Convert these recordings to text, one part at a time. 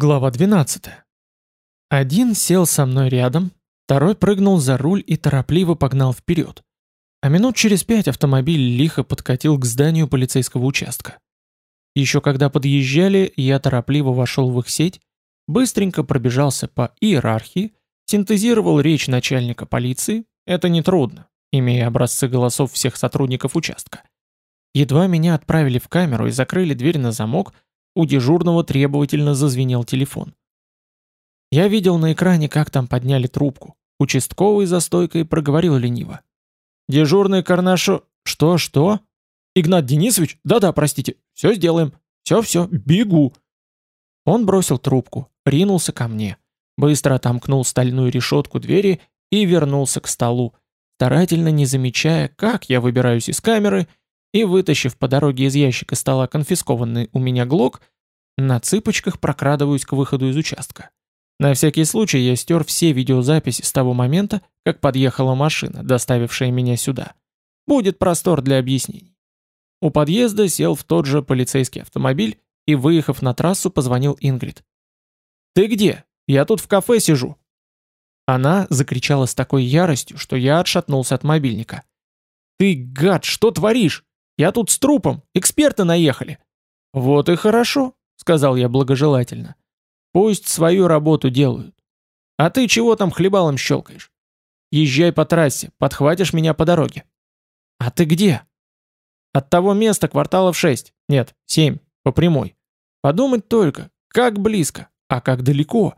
Глава 12. Один сел со мной рядом, второй прыгнул за руль и торопливо погнал вперед. А минут через пять автомобиль лихо подкатил к зданию полицейского участка. Еще когда подъезжали, я торопливо вошел в их сеть, быстренько пробежался по иерархии, синтезировал речь начальника полиции, это нетрудно, имея образцы голосов всех сотрудников участка. Едва меня отправили в камеру и закрыли дверь на замок – у дежурного требовательно зазвенел телефон. Я видел на экране, как там подняли трубку. Участковый за стойкой проговорил лениво. «Дежурный Карнашу... Что-что? Игнат Денисович? Да-да, простите. Все сделаем. Все-все, бегу». Он бросил трубку, ринулся ко мне, быстро отомкнул стальную решетку двери и вернулся к столу, старательно не замечая, как я выбираюсь из камеры и, вытащив по дороге из ящика стола конфискованный у меня глок, на цыпочках прокрадываюсь к выходу из участка. На всякий случай я стер все видеозаписи с того момента, как подъехала машина, доставившая меня сюда. Будет простор для объяснений. У подъезда сел в тот же полицейский автомобиль и, выехав на трассу, позвонил Ингрид. «Ты где? Я тут в кафе сижу». Она закричала с такой яростью, что я отшатнулся от мобильника. «Ты, гад, что творишь? Я тут с трупом, эксперты наехали». «Вот и хорошо», — сказал я благожелательно. «Пусть свою работу делают. А ты чего там хлебалом щелкаешь? Езжай по трассе, подхватишь меня по дороге». «А ты где?» «От того места кварталов шесть, нет, семь, по прямой. Подумать только, как близко, а как далеко».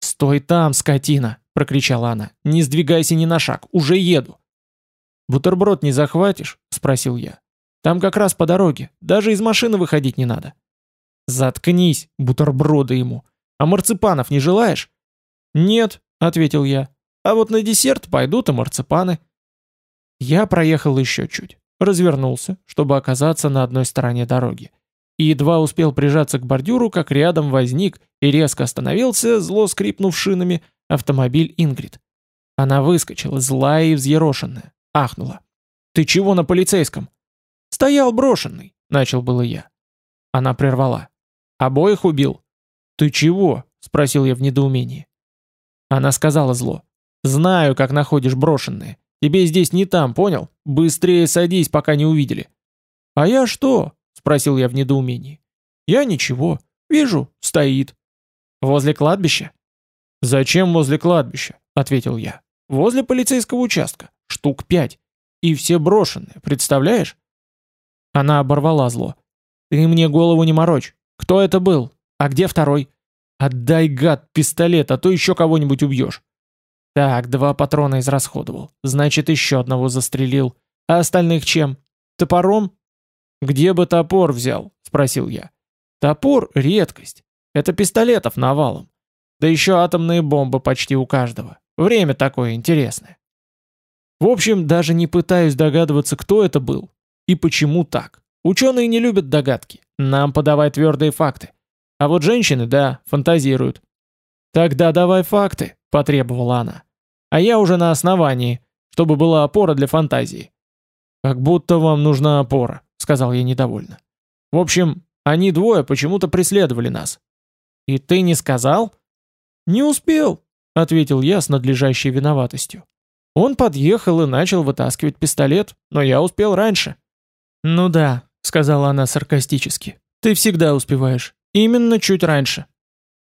«Стой там, скотина!» — прокричала она. «Не сдвигайся ни на шаг, уже еду». «Бутерброд не захватишь?» — спросил я. Там как раз по дороге, даже из машины выходить не надо. Заткнись, бутерброды ему. А марципанов не желаешь? Нет, ответил я. А вот на десерт пойдут и марципаны. Я проехал еще чуть, развернулся, чтобы оказаться на одной стороне дороги. И едва успел прижаться к бордюру, как рядом возник и резко остановился, зло скрипнув шинами, автомобиль Ингрид. Она выскочила, злая и взъерошенная, ахнула. «Ты чего на полицейском?» «Стоял брошенный», — начал было я. Она прервала. «Обоих убил?» «Ты чего?» — спросил я в недоумении. Она сказала зло. «Знаю, как находишь брошенные. Тебе здесь не там, понял? Быстрее садись, пока не увидели». «А я что?» — спросил я в недоумении. «Я ничего. Вижу, стоит». «Возле кладбища?» «Зачем возле кладбища?» — ответил я. «Возле полицейского участка. Штук пять. И все брошенные, представляешь? Она оборвала зло. «Ты мне голову не морочь. Кто это был? А где второй? Отдай, гад, пистолет, а то еще кого-нибудь убьешь». Так, два патрона израсходовал. Значит, еще одного застрелил. А остальных чем? Топором? «Где бы топор взял?» — спросил я. «Топор — редкость. Это пистолетов навалом. Да еще атомные бомбы почти у каждого. Время такое интересное». В общем, даже не пытаюсь догадываться, кто это был. И почему так? Ученые не любят догадки. Нам подавай твердые факты. А вот женщины, да, фантазируют. «Тогда давай факты», — потребовала она. «А я уже на основании, чтобы была опора для фантазии». «Как будто вам нужна опора», — сказал я недовольно. «В общем, они двое почему-то преследовали нас». «И ты не сказал?» «Не успел», — ответил я с надлежащей виноватостью. Он подъехал и начал вытаскивать пистолет, но я успел раньше. «Ну да», — сказала она саркастически. «Ты всегда успеваешь. Именно чуть раньше».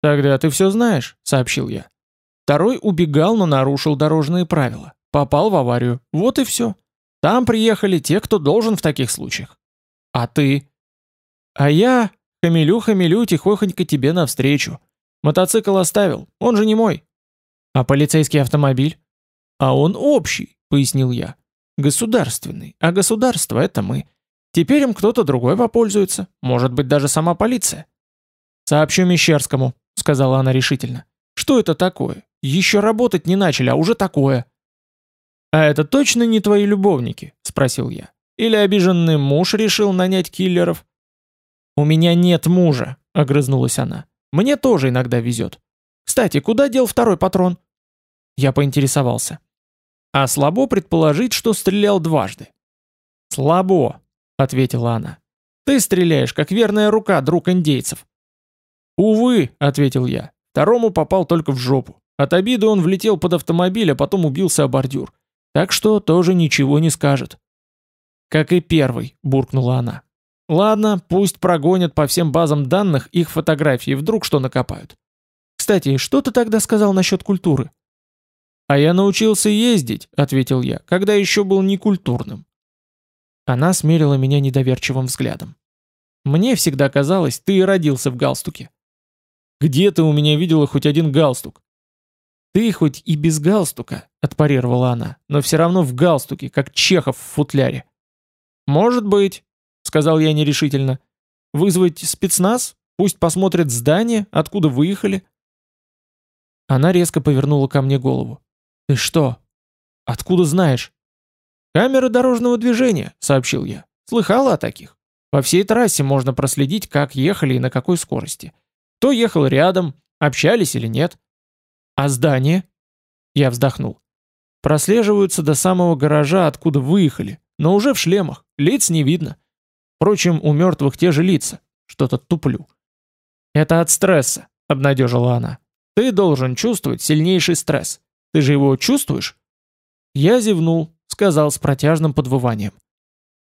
«Тогда ты все знаешь», — сообщил я. Второй убегал, но нарушил дорожные правила. Попал в аварию. Вот и все. Там приехали те, кто должен в таких случаях. А ты? А я хамелю-хамелю тихохонько тебе навстречу. Мотоцикл оставил, он же не мой. А полицейский автомобиль? А он общий, пояснил я. Государственный. А государство — это мы. Теперь им кто-то другой попользуется, может быть, даже сама полиция. «Сообщу Мещерскому», — сказала она решительно. «Что это такое? Еще работать не начали, а уже такое». «А это точно не твои любовники?» — спросил я. «Или обиженный муж решил нанять киллеров?» «У меня нет мужа», — огрызнулась она. «Мне тоже иногда везет. Кстати, куда дел второй патрон?» Я поинтересовался. А слабо предположить, что стрелял дважды. «Слабо», — ответила она. «Ты стреляешь, как верная рука друг индейцев». «Увы», — ответил я, — «второму попал только в жопу. От обиды он влетел под автомобиль, а потом убился о бордюр. Так что тоже ничего не скажет». «Как и первый», — буркнула она. «Ладно, пусть прогонят по всем базам данных их фотографии, вдруг что накопают. Кстати, что ты тогда сказал насчет культуры?» «А я научился ездить», — ответил я, — «когда еще был некультурным». Она смерила меня недоверчивым взглядом. «Мне всегда казалось, ты и родился в галстуке». «Где ты у меня видела хоть один галстук?» «Ты хоть и без галстука», — отпарировала она, «но все равно в галстуке, как Чехов в футляре». «Может быть», — сказал я нерешительно. «Вызвать спецназ? Пусть посмотрят здание, откуда выехали». Она резко повернула ко мне голову. «Ты что? Откуда знаешь?» «Камеры дорожного движения», — сообщил я. «Слыхала о таких? По всей трассе можно проследить, как ехали и на какой скорости. Кто ехал рядом, общались или нет. А здание?» Я вздохнул. «Прослеживаются до самого гаража, откуда выехали, но уже в шлемах, лиц не видно. Впрочем, у мертвых те же лица. Что-то туплю». «Это от стресса», — обнадежила она. «Ты должен чувствовать сильнейший стресс. Ты же его чувствуешь?» Я зевнул, сказал с протяжным подвыванием.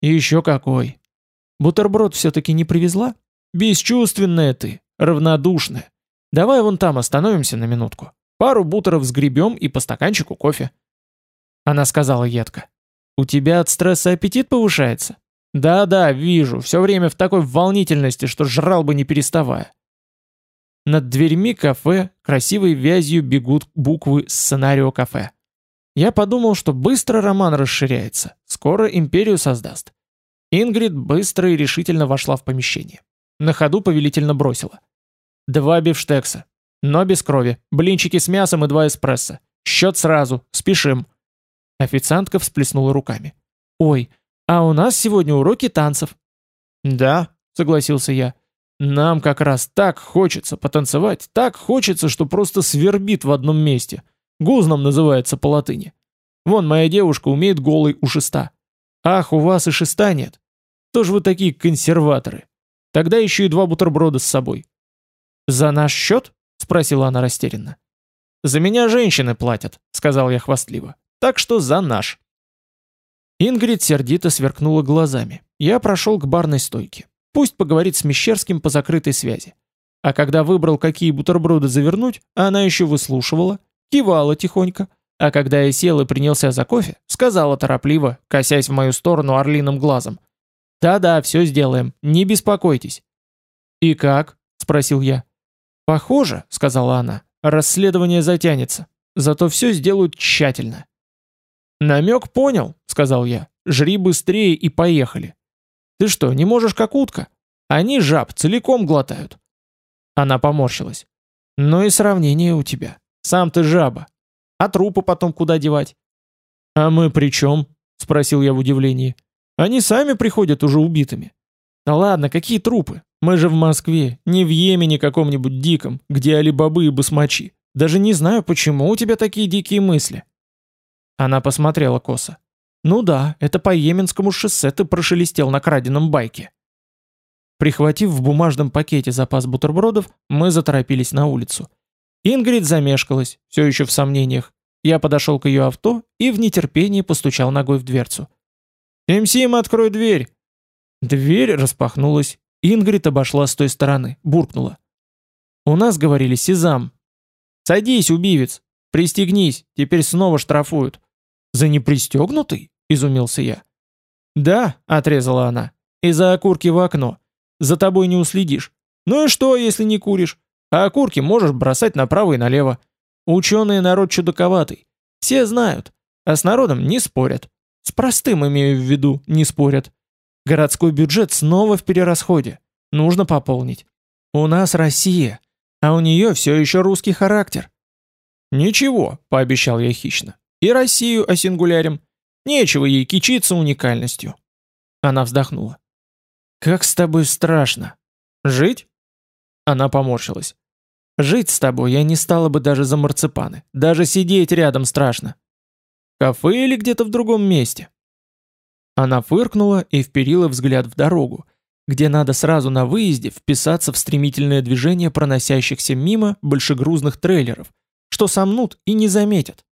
«И еще какой! Бутерброд все-таки не привезла? Бесчувственная ты, равнодушная. Давай вон там остановимся на минутку. Пару бутеров сгребем и по стаканчику кофе». Она сказала едко. «У тебя от стресса аппетит повышается?» «Да-да, вижу, все время в такой волнительности, что жрал бы не переставая». Над дверьми кафе красивой вязью бегут буквы «Сценарио кафе». Я подумал, что быстро роман расширяется, скоро империю создаст. Ингрид быстро и решительно вошла в помещение. На ходу повелительно бросила. Два бифштекса, но без крови, блинчики с мясом и два эспрессо. Счет сразу, спешим. Официантка всплеснула руками. Ой, а у нас сегодня уроки танцев. Да, согласился я. Нам как раз так хочется потанцевать, так хочется, что просто свербит в одном месте. Гузном называется по латыни. Вон моя девушка умеет голый у шеста. Ах, у вас и шеста нет. Тоже вы такие консерваторы. Тогда еще и два бутерброда с собой. За наш счет? Спросила она растерянно. За меня женщины платят, сказал я хвастливо. Так что за наш. Ингрид сердито сверкнула глазами. Я прошел к барной стойке. Пусть поговорит с Мещерским по закрытой связи. А когда выбрал, какие бутерброды завернуть, она еще выслушивала, кивала тихонько, а когда я сел и принялся за кофе, сказала торопливо, косясь в мою сторону орлиным глазом. «Да-да, все сделаем, не беспокойтесь». «И как?» — спросил я. «Похоже», — сказала она, — «расследование затянется, зато все сделают тщательно». «Намек понял», — сказал я, — «жри быстрее и поехали». Ты что, не можешь как утка? Они жаб целиком глотают. Она поморщилась. Ну и сравнение у тебя. Сам ты жаба. А трупы потом куда девать? А мы при чем? Спросил я в удивлении. Они сами приходят уже убитыми. Да ладно, какие трупы? Мы же в Москве, не в Йемене каком-нибудь диком, где алибабы и басмачи. Даже не знаю, почему у тебя такие дикие мысли. Она посмотрела косо. Ну да, это по Йеменскому шоссе ты прошелестел на краденом байке. Прихватив в бумажном пакете запас бутербродов, мы заторопились на улицу. Ингрид замешкалась, все еще в сомнениях. Я подошел к ее авто и в нетерпении постучал ногой в дверцу. «Сим-Сим, открой дверь!» Дверь распахнулась. Ингрид обошла с той стороны, буркнула. «У нас, говорили, сезам». «Садись, убивец! Пристегнись, теперь снова штрафуют». «За непристегнутый?» — изумился я. «Да», — отрезала она, — «из-за окурки в окно. За тобой не уследишь. Ну и что, если не куришь? А окурки можешь бросать направо и налево. Ученые народ чудаковатый. Все знают, а с народом не спорят. С простым, имею в виду, не спорят. Городской бюджет снова в перерасходе. Нужно пополнить. У нас Россия, а у нее все еще русский характер. «Ничего», — пообещал я хищно. И Россию осингулярим. Нечего ей кичиться уникальностью. Она вздохнула. Как с тобой страшно. Жить? Она поморщилась. Жить с тобой я не стала бы даже за марципаны. Даже сидеть рядом страшно. В кафе или где-то в другом месте? Она фыркнула и вперила взгляд в дорогу, где надо сразу на выезде вписаться в стремительное движение проносящихся мимо большегрузных трейлеров, что сомнут и не заметят.